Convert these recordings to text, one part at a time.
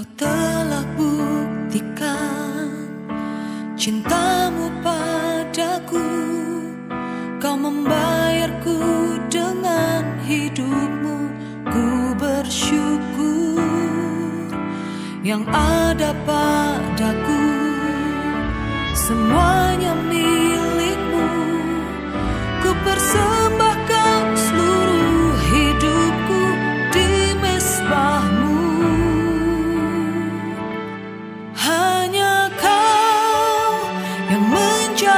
Kau telah buktikan cintamu padaku. Kau membayarku dengan hidupmu. Ku bersyukur yang ada padaku. Semuanya milikmu. Ku persembahkan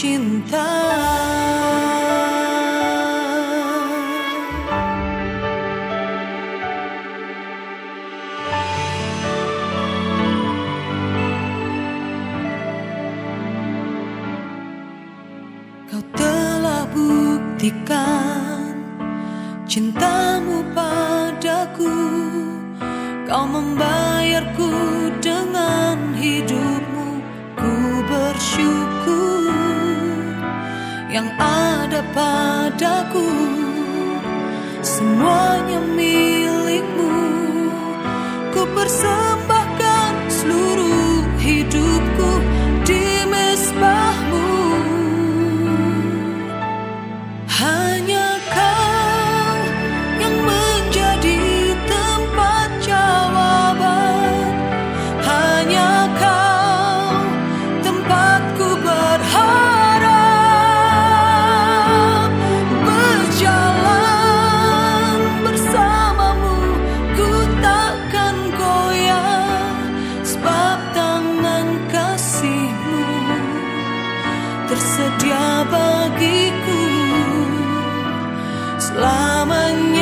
cinta. Kau telah buktikan cintamu padaku. Kau membayarku semuanya milikmu. Ku bersama tersedia bagiku selamanya.